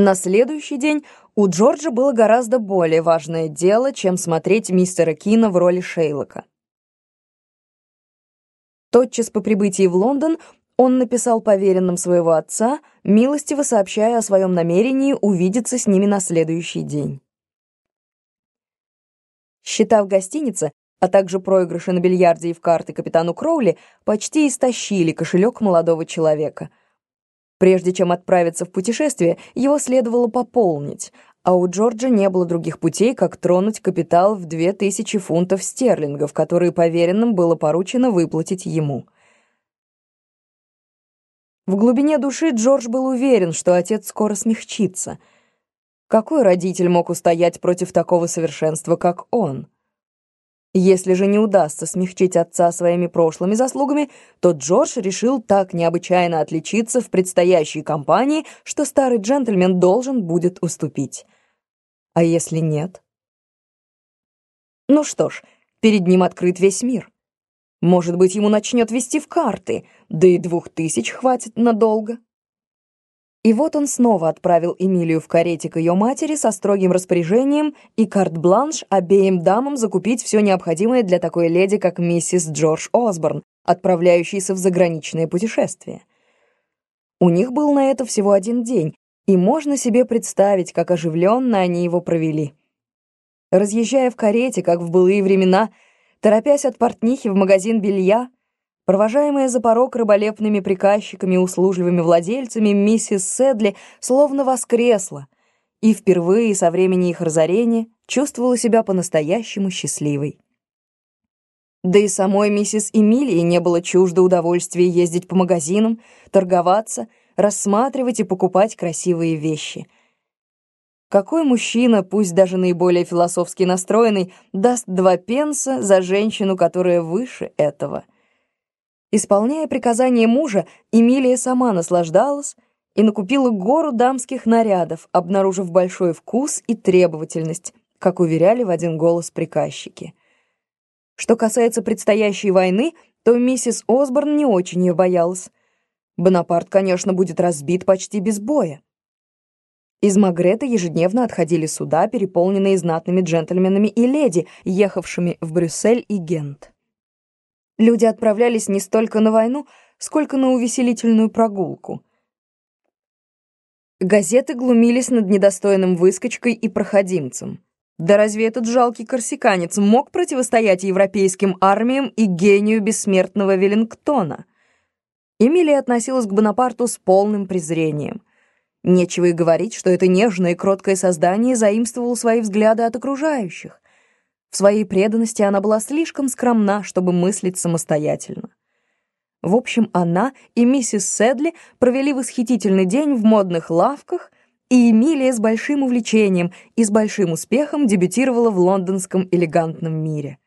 На следующий день у Джорджа было гораздо более важное дело, чем смотреть мистера Кина в роли Шейлока. Тотчас по прибытии в Лондон он написал поверенным своего отца, милостиво сообщая о своем намерении увидеться с ними на следующий день. Счета в гостинице, а также проигрыши на бильярде и в карты капитану Кроули почти истощили кошелек молодого человека — Прежде чем отправиться в путешествие, его следовало пополнить, а у Джорджа не было других путей, как тронуть капитал в 2000 фунтов стерлингов, которые поверенным было поручено выплатить ему. В глубине души Джордж был уверен, что отец скоро смягчится. Какой родитель мог устоять против такого совершенства, как он? Если же не удастся смягчить отца своими прошлыми заслугами, то Джордж решил так необычайно отличиться в предстоящей кампании, что старый джентльмен должен будет уступить. А если нет? Ну что ж, перед ним открыт весь мир. Может быть, ему начнет вести в карты, да и двух тысяч хватит надолго. И вот он снова отправил Эмилию в карете к ее матери со строгим распоряжением и карт-бланш обеим дамам закупить все необходимое для такой леди, как миссис Джордж Осборн, отправляющейся в заграничное путешествие. У них был на это всего один день, и можно себе представить, как оживленно они его провели. Разъезжая в карете, как в былые времена, торопясь от портнихи в магазин белья, Провожаемая за порог рыболепными приказчиками и услужливыми владельцами, миссис Седли словно воскресла и впервые со времени их разорения чувствовала себя по-настоящему счастливой. Да и самой миссис Эмилии не было чуждо удовольствия ездить по магазинам, торговаться, рассматривать и покупать красивые вещи. Какой мужчина, пусть даже наиболее философски настроенный, даст два пенса за женщину, которая выше этого — Исполняя приказания мужа, Эмилия сама наслаждалась и накупила гору дамских нарядов, обнаружив большой вкус и требовательность, как уверяли в один голос приказчики. Что касается предстоящей войны, то миссис Осборн не очень ее боялась. Бонапарт, конечно, будет разбит почти без боя. Из Магрета ежедневно отходили суда, переполненные знатными джентльменами и леди, ехавшими в Брюссель и Гент. Люди отправлялись не столько на войну, сколько на увеселительную прогулку. Газеты глумились над недостойным выскочкой и проходимцем. Да разве этот жалкий корсиканец мог противостоять европейским армиям и гению бессмертного Веллингтона? Эмилия относилась к Бонапарту с полным презрением. Нечего и говорить, что это нежное и кроткое создание заимствовало свои взгляды от окружающих. В своей преданности она была слишком скромна, чтобы мыслить самостоятельно. В общем, она и миссис Седли провели восхитительный день в модных лавках, и Эмилия с большим увлечением и с большим успехом дебютировала в лондонском элегантном мире.